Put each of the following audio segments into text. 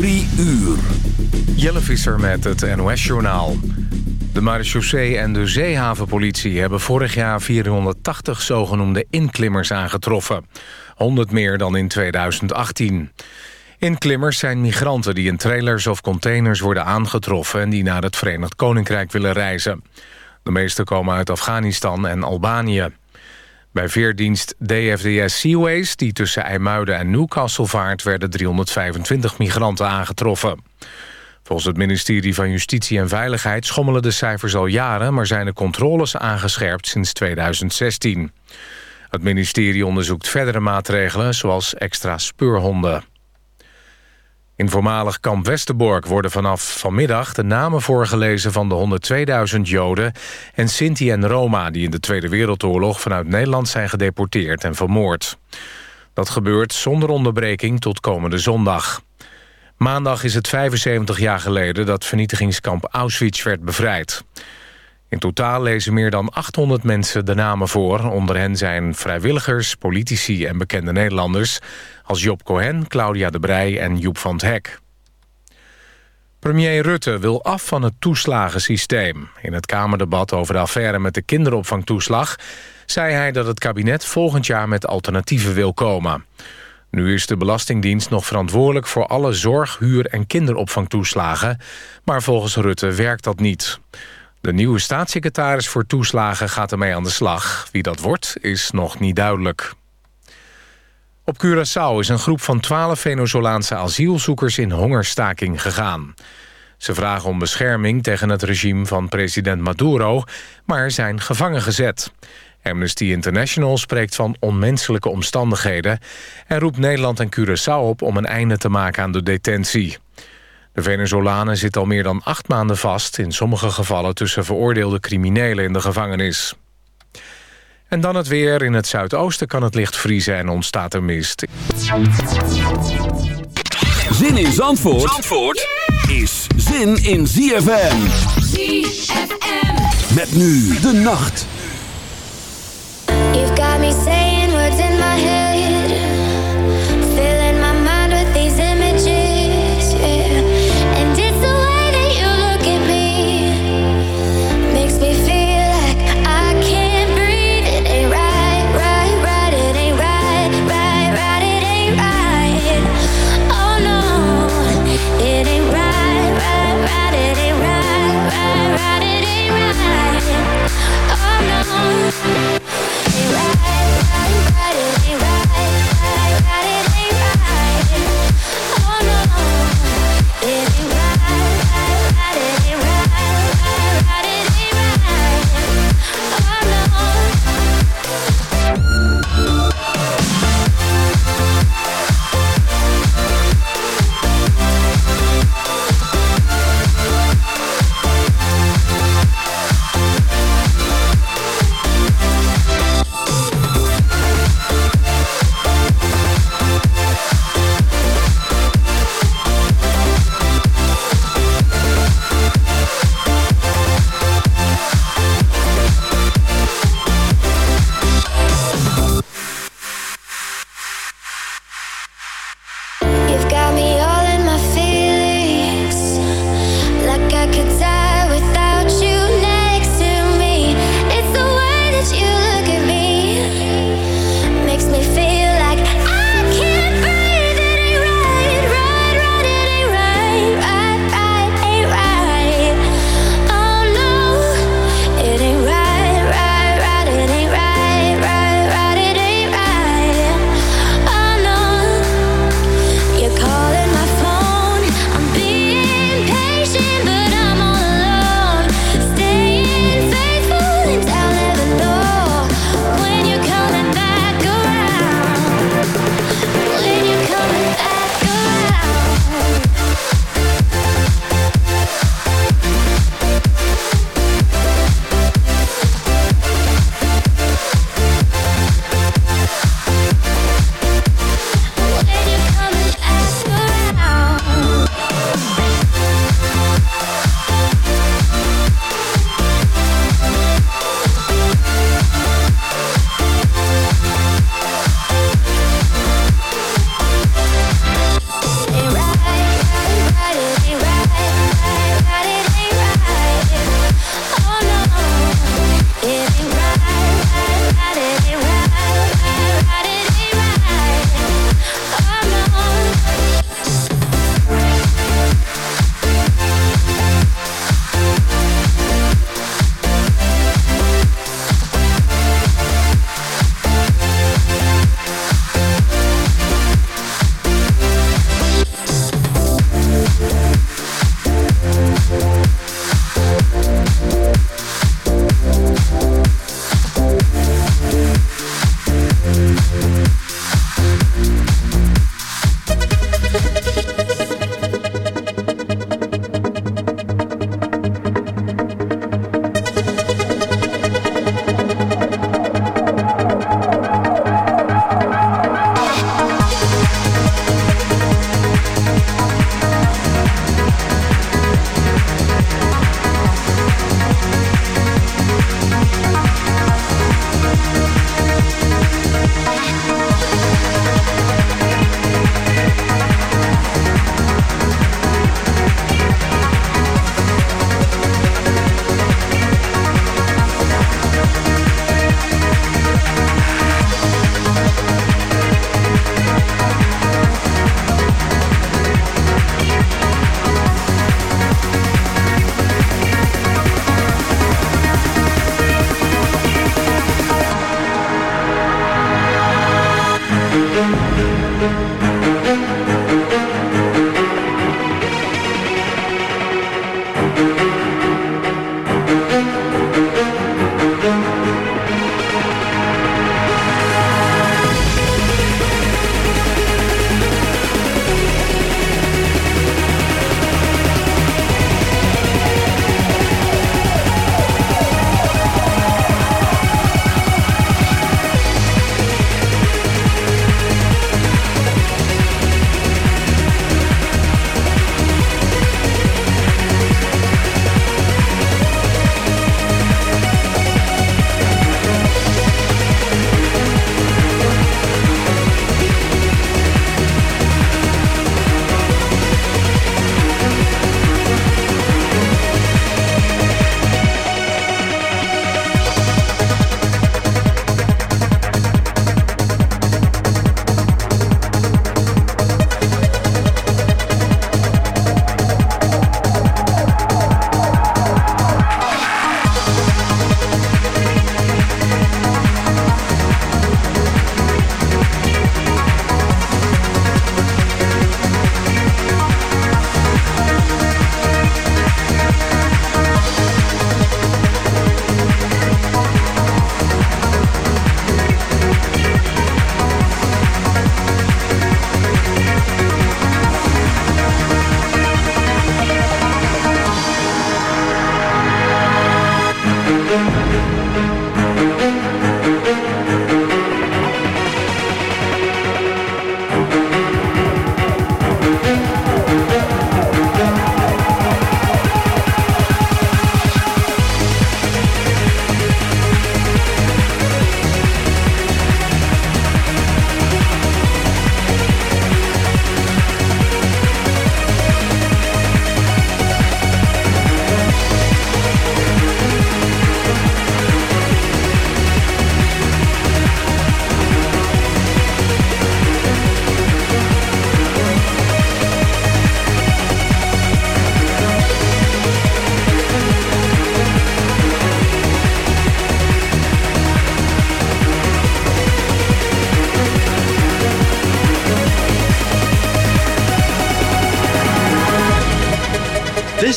Drie uur. Jelle Visser met het NOS-journaal. De marechaussee en de zeehavenpolitie hebben vorig jaar 480 zogenoemde inklimmers aangetroffen. 100 meer dan in 2018. Inklimmers zijn migranten die in trailers of containers worden aangetroffen... en die naar het Verenigd Koninkrijk willen reizen. De meeste komen uit Afghanistan en Albanië. Bij veerdienst DFDS Seaways, die tussen IJmuiden en Newcastle vaart... werden 325 migranten aangetroffen. Volgens het ministerie van Justitie en Veiligheid schommelen de cijfers al jaren... maar zijn de controles aangescherpt sinds 2016. Het ministerie onderzoekt verdere maatregelen, zoals extra speurhonden. In voormalig kamp Westerbork worden vanaf vanmiddag de namen voorgelezen van de 102.000 Joden en Sinti en Roma die in de Tweede Wereldoorlog vanuit Nederland zijn gedeporteerd en vermoord. Dat gebeurt zonder onderbreking tot komende zondag. Maandag is het 75 jaar geleden dat vernietigingskamp Auschwitz werd bevrijd. In totaal lezen meer dan 800 mensen de namen voor. Onder hen zijn vrijwilligers, politici en bekende Nederlanders... als Job Cohen, Claudia de Brij en Joep van het Hek. Premier Rutte wil af van het toeslagensysteem. In het Kamerdebat over de affaire met de kinderopvangtoeslag... zei hij dat het kabinet volgend jaar met alternatieven wil komen. Nu is de Belastingdienst nog verantwoordelijk voor alle zorg, huur en kinderopvangtoeslagen... maar volgens Rutte werkt dat niet. De nieuwe staatssecretaris voor toeslagen gaat ermee aan de slag. Wie dat wordt, is nog niet duidelijk. Op Curaçao is een groep van twaalf Venezolaanse asielzoekers in hongerstaking gegaan. Ze vragen om bescherming tegen het regime van president Maduro... maar zijn gevangen gezet. Amnesty International spreekt van onmenselijke omstandigheden... en roept Nederland en Curaçao op om een einde te maken aan de detentie. De Venezolanen zitten al meer dan acht maanden vast... in sommige gevallen tussen veroordeelde criminelen in de gevangenis. En dan het weer. In het zuidoosten kan het licht vriezen en ontstaat er mist. Zin in Zandvoort, Zandvoort is zin in ZFM. ZFM. Met nu de nacht. You've got me saying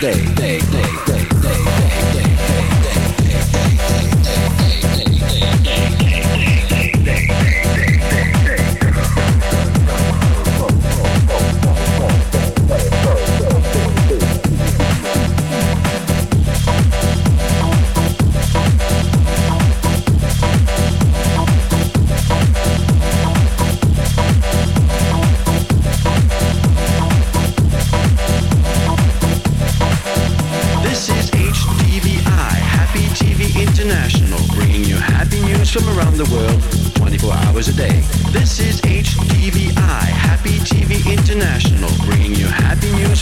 day. day, day.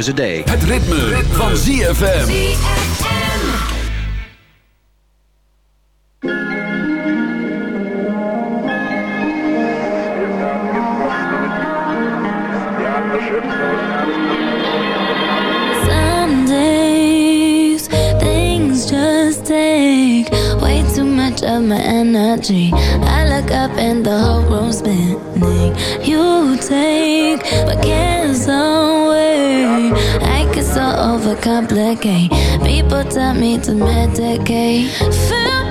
Hours a day. Het ritme, ritme. van ZFM. Some days things just take way too much of my energy. I look up and the whole room's spinning. You take my cares overcomplicate. People tell me to medicate. Feel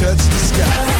touch the sky.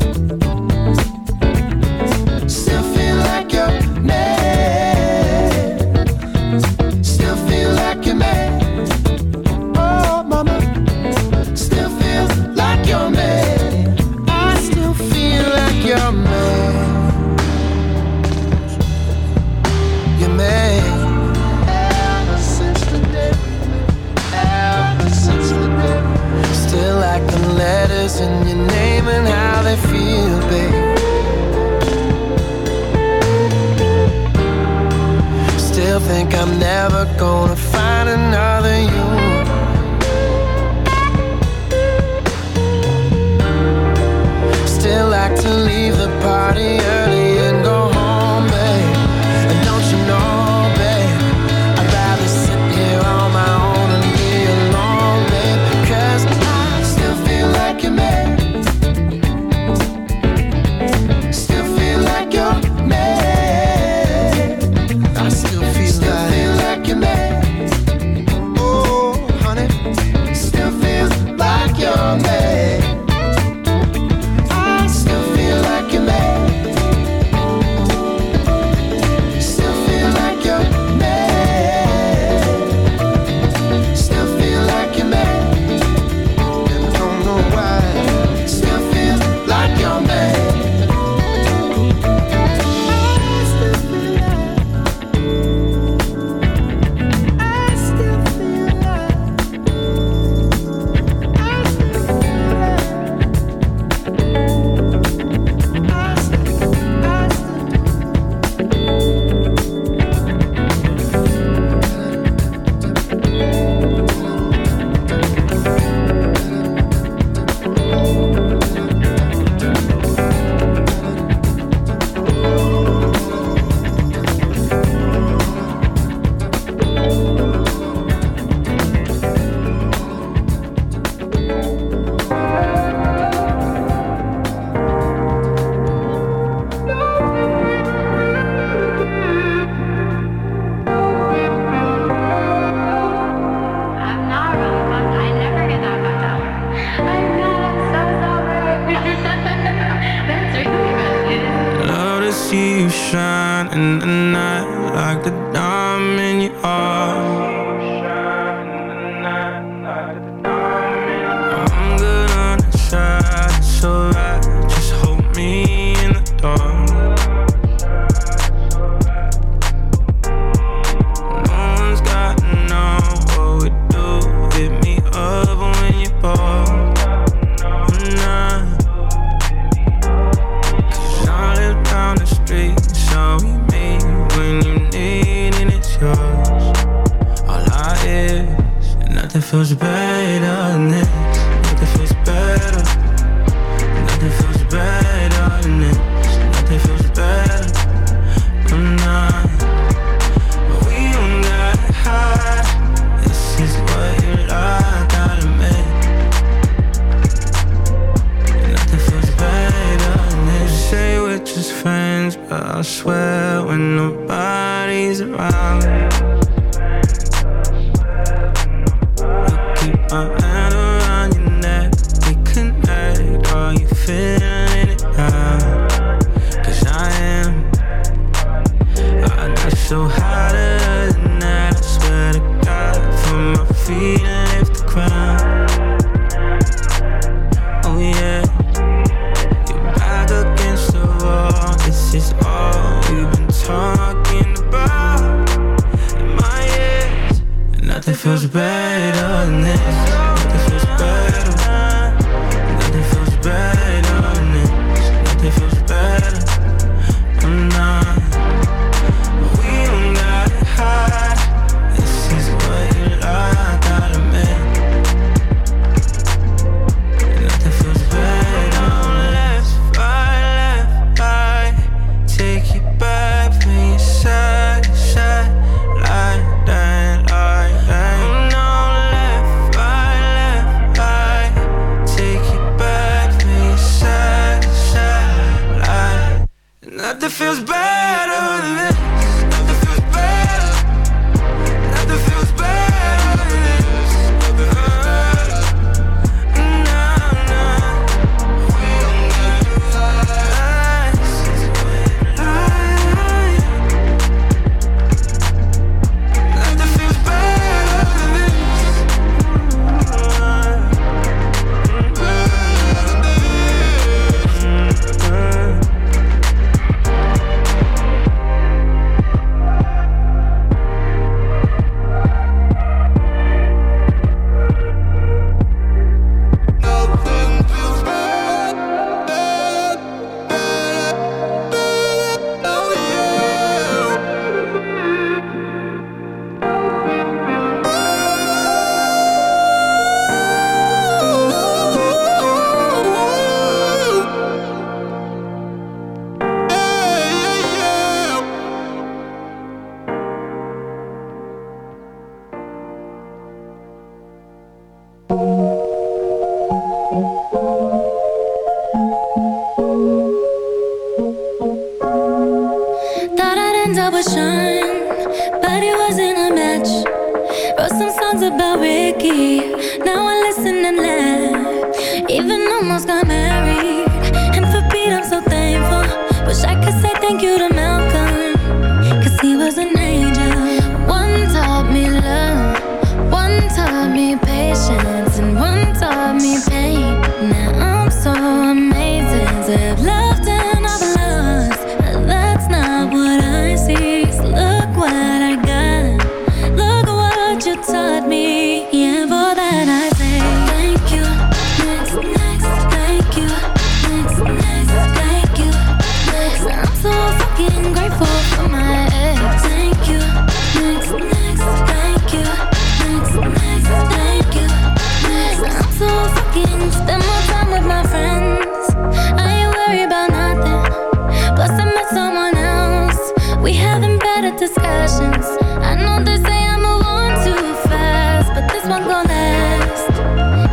discussions. I know they say I move on too fast, but this one gon' last.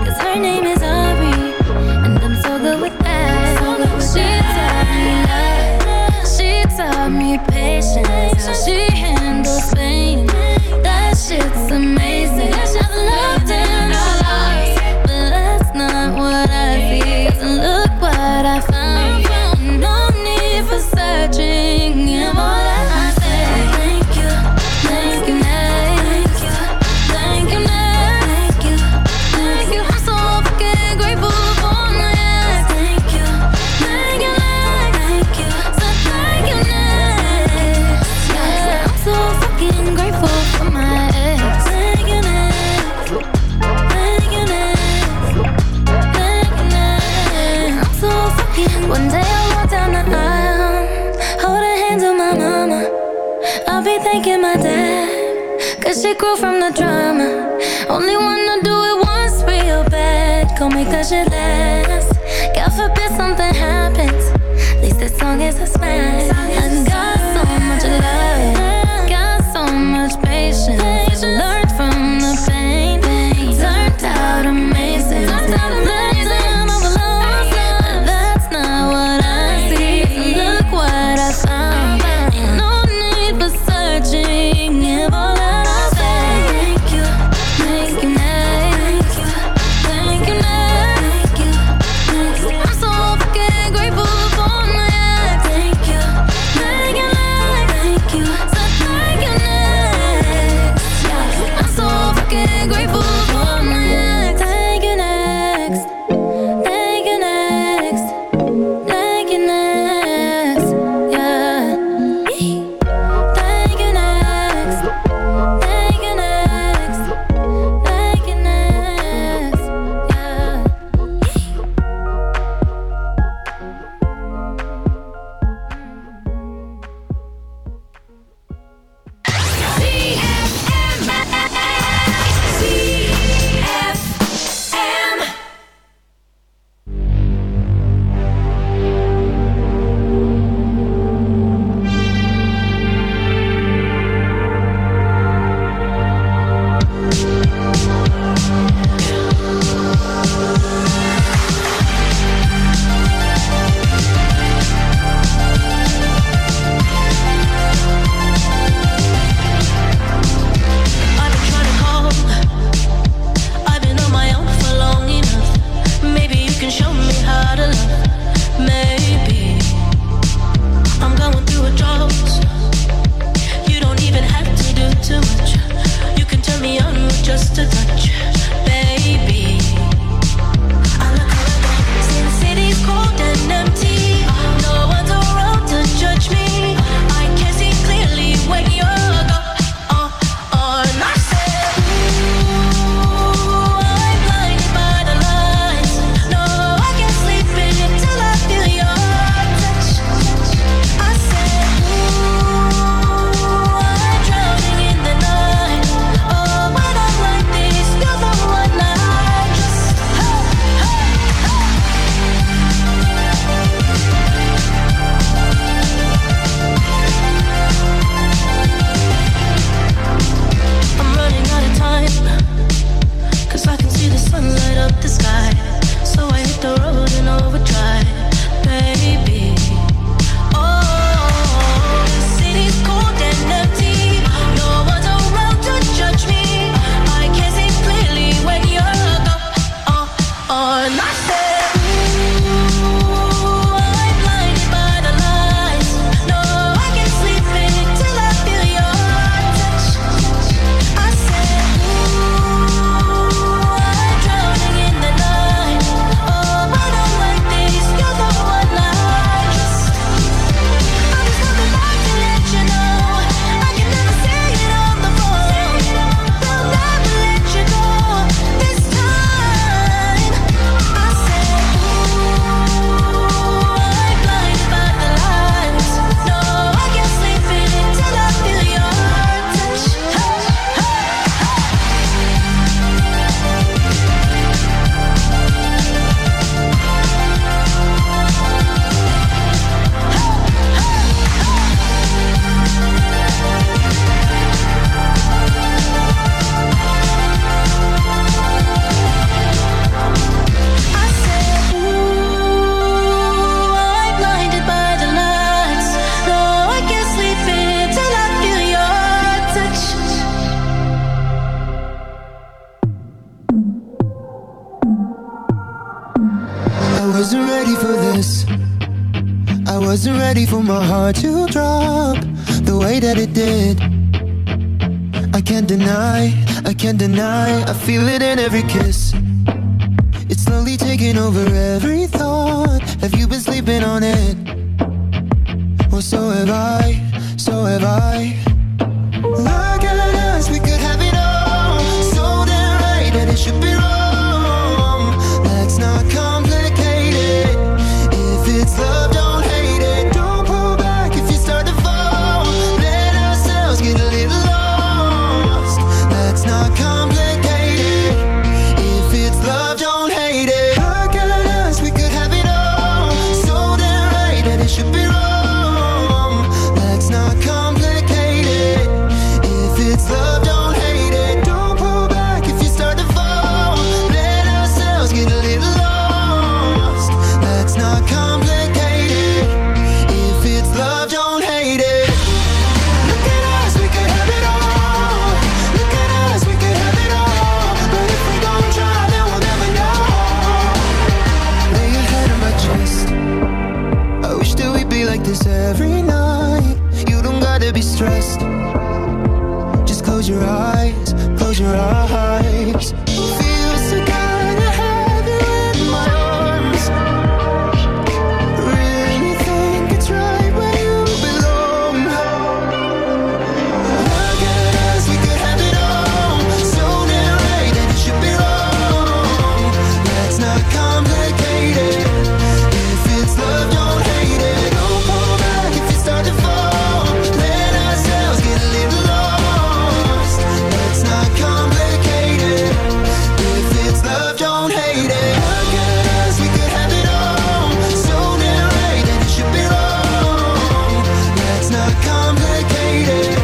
Cause her name is Ari, and I'm so good with that. She taught me love, she taught me patience. She grow from the drama. Only wanna do it once real bad. Call me cause you last. God forbid something happens. At least as long as I smash. I slowly taking over every thought. Have you been sleeping on it? Well, so have I, so have I. medicated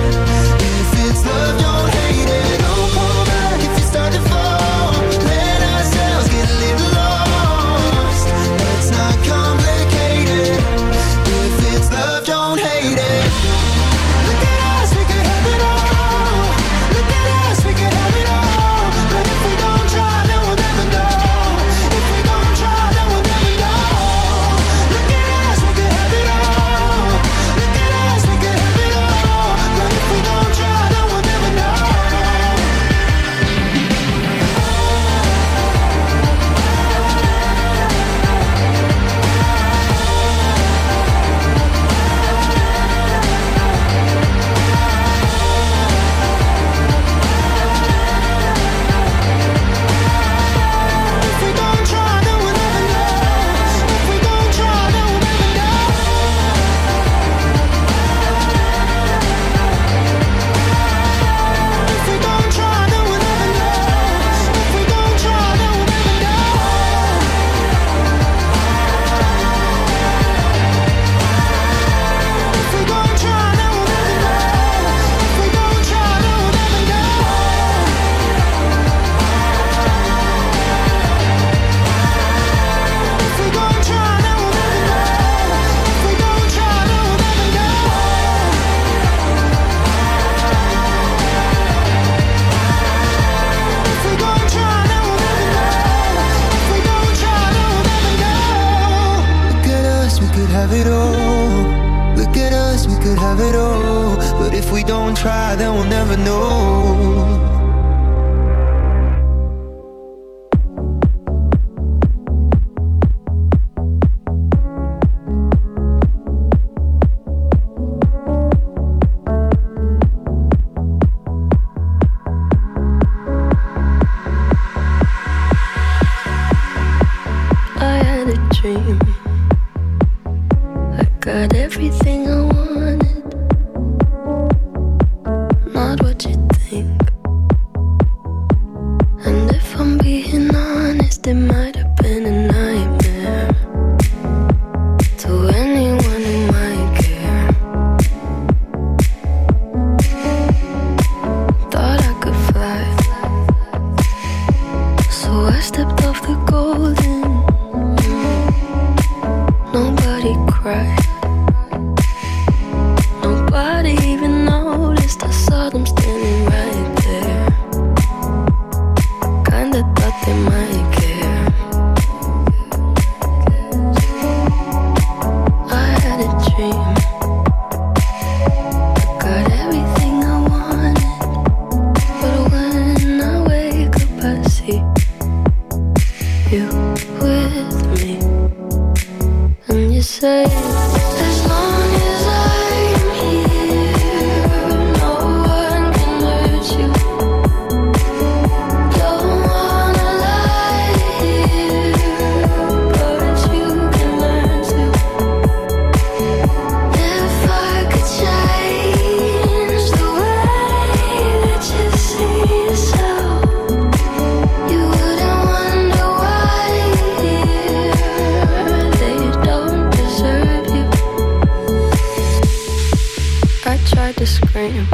tried to scream,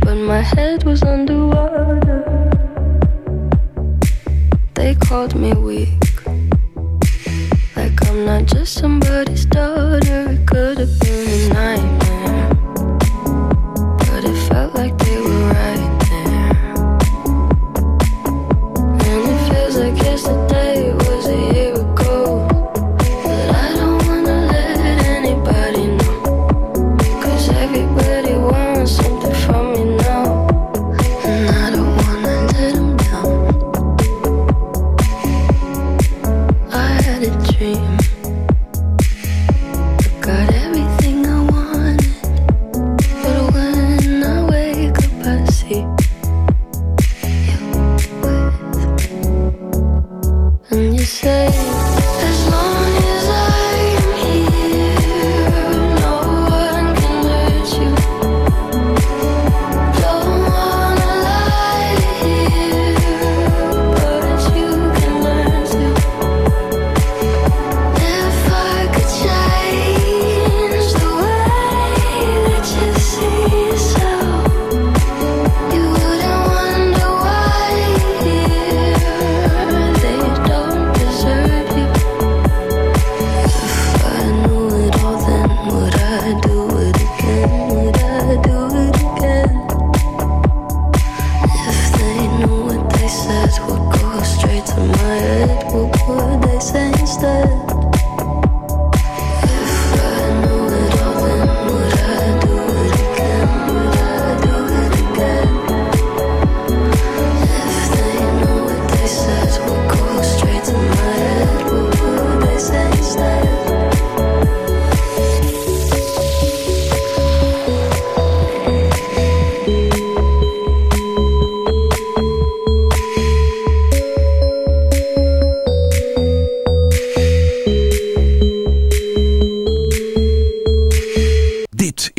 but my head was underwater. They called me weak. Like I'm not just somebody's daughter. It could have been a nightmare.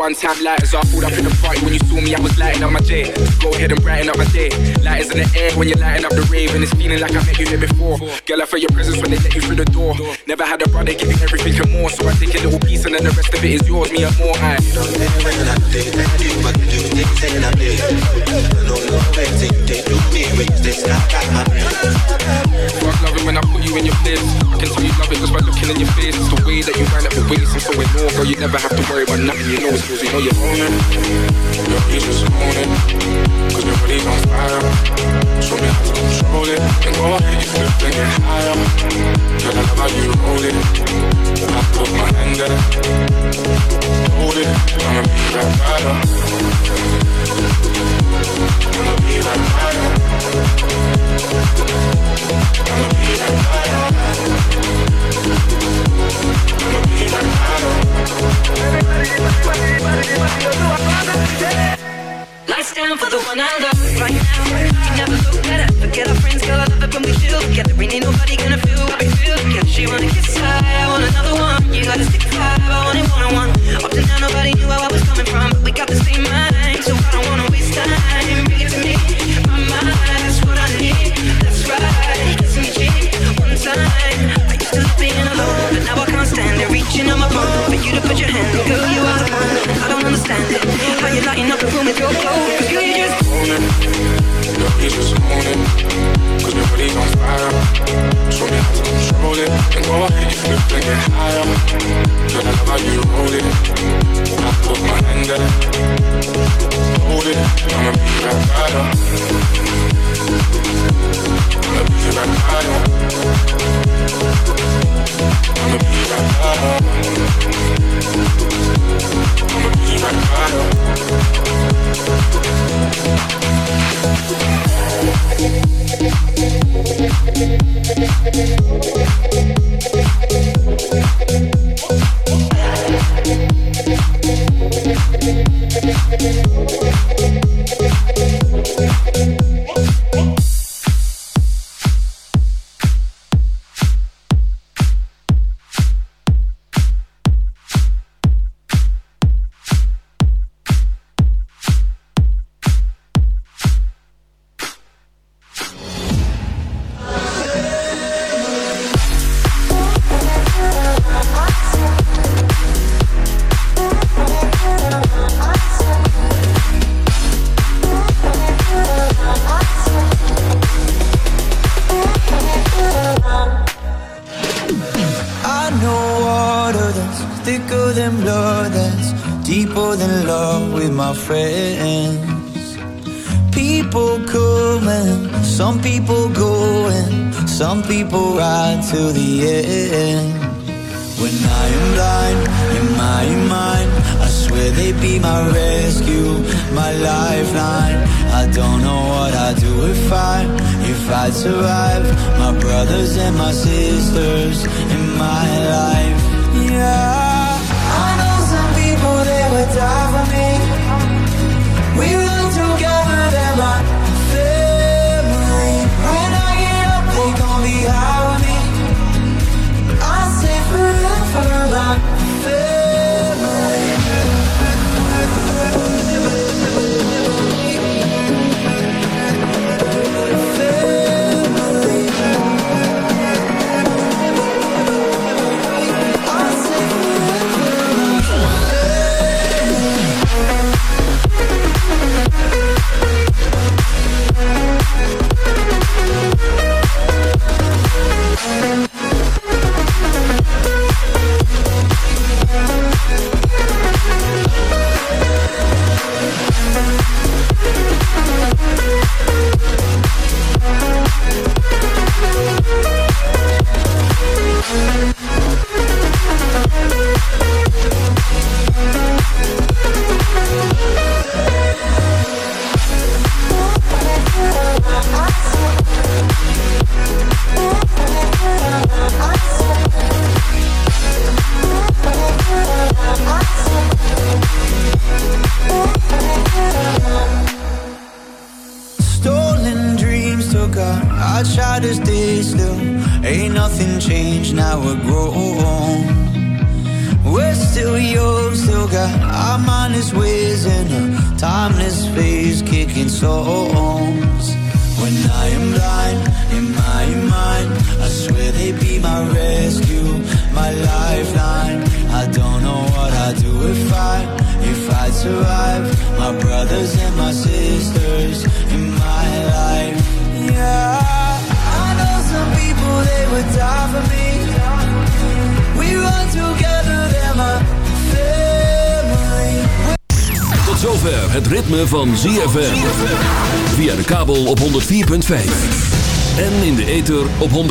One time lighters up. Pulled up in the party when you saw me, I was lighting up my day. Go ahead and brighten up my day. Lighters in the air when you're lighting up the rave, and it's feeling like I met you here before. Girl, I felt your presence when they let you through the door. Never had a brother give you everything and more, so I take a little piece and then the rest of it is yours, me and more. I Fuck loving when I put you in your place. I can tell you love it just by looking in your face. It's the way that you wind up your waist, I'm so in awe, girl. You never have to worry about nothing. You know it's yours, you know you're own it. Your peace just own it. Cause your body's on fire. show me how to control it And go ahead, you flip and get higher I love how you roll it I put my hand there Hold it, I'ma be right by you I'ma be right by you I'ma be be bust down for the one I love right now. You never look better. Forget our friends, girl. I love it when we chill together. Ain't nobody gonna feel what we feel together. She wanna kiss high, I want another one. You gotta stick five, I want it one on one. Up to now, nobody knew where I was coming from, but we got the same mind, so I don't wanna waste time. Bring it to me, my mind, that's what I need. That's right, kissing me cheek one time. Being alone, but now I can't stand it. Reaching on my phone for you to put your hand. in. Girl, you are the one, I don't understand it. How you lighting up the room with your glow? 'Cause girl, you just own. Girl, you just own it. Cause your body's on fire. Show me how to control it. And go ahead, you flip and get higher. Girl, I love how you hold it. I put my hand there. Hold it. I'ma be right by you. Ik ben be like, oh, I'm gonna be like, oh, I'm gonna be like, oh, I'm gonna be